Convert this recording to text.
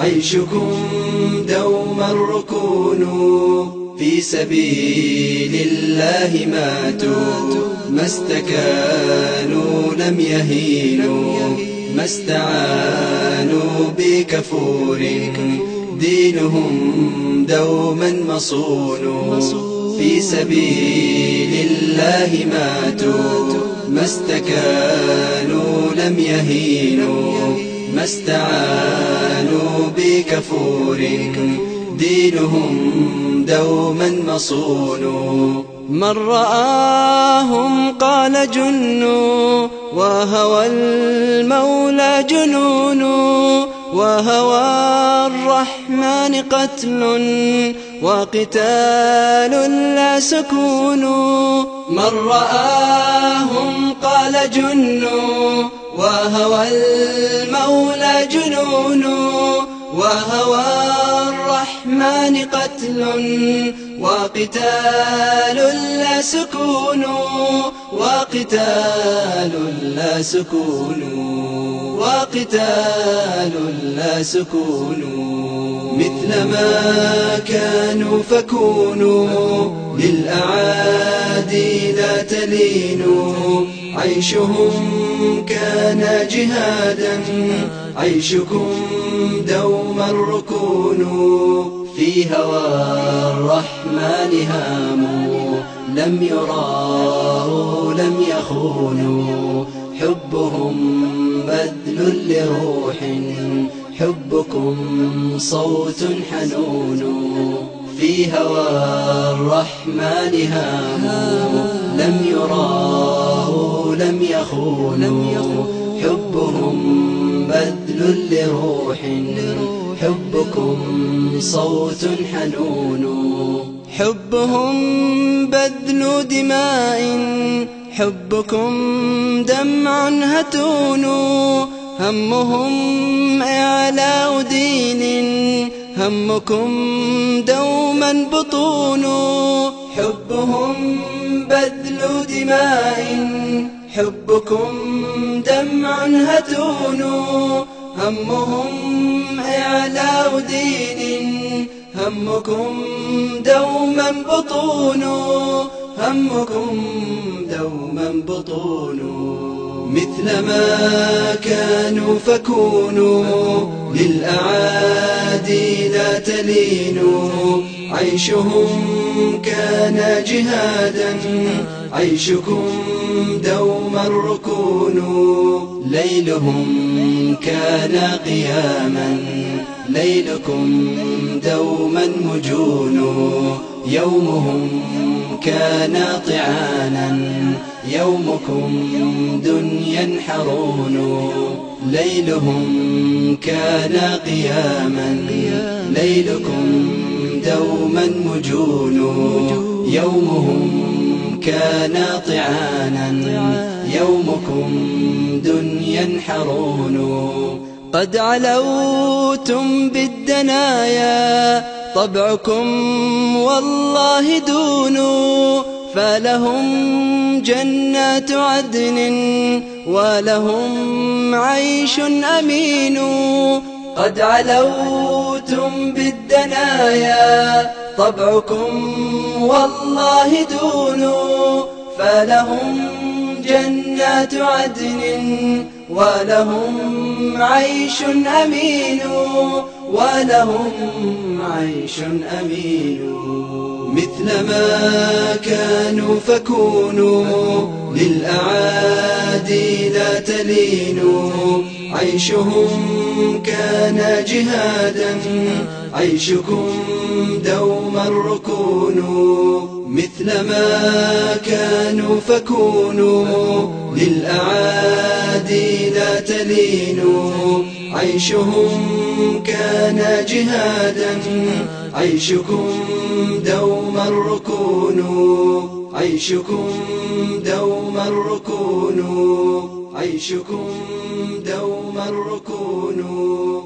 عيشكم دوما ركونوا في سبيل الله ماتوا ما استكانوا لم يهينوا ما استعانوا بكفور. دينهم دوما مصون في سبيل الله ماتوا ما استكانوا لم يهينوا. ما استعانوا بكفور. دينهم دوما مصون. من رآهم قال جنوا وهوى المولى جنون. وهوى الرحمن قتل. وقتال لا سكون. من رآهم قال جنوا وهوى المولى جنون وهوى قتل وقتال لا سكون وقتال لا سكون وقتال لا سكون. مثل ما كانوا فكونوا للأعادي لا تلينوا. عيشهم كان جهادا عيشكم دوما ركونوا في هوى الرحمن هاموا. لم يراه لم يخونوا. حبهم بذل لروح حبكم صوت حنون. في هوى الرحمن هاموا. لم يراه لم يخونوا. حبهم بذل لروح حبكم صوت حنون. حبهم بذل دماء حبكم دمع هتون. همهم إعلاء دين همكم دوما بطون. حبهم بذل دماء حبكم دمع هتون همهم إعلاء دين همكم دوما بطون همكم دوما بطون. مثل ما كانوا فكونوا للأعادي لا تلينوا. عيشهم كان جهادا عيشكم دوما ركونوا ليلهم كان قياما. ليلكم دوما مجون. يومهم كان طعانا. يومكم دنيا حرون. ليلهم كان قياما. ليلكم دوما مجون. يومهم كان طعانا يومكم دنيا حرون. قد علوتم بالدنايا طبعكم والله دون. فلهم جنات عدن ولهم عيش أمين. قد علوتم بالدنايا طبعكم والله دون فلهم جنات عدن ولهم عيش أمين ولهم عيش أمين مثل ما كانوا فكونوا للأعادي لا تلينوا عيشهم كان جهادا عيشكم دوما ركونوا مثل ما كانوا فكونوا. للأعادي لا تلينوا عيشهم كان جهادا عيشكم دوما ركونوا عيشكم دوما ركونوا عيشكم دوما ركونوا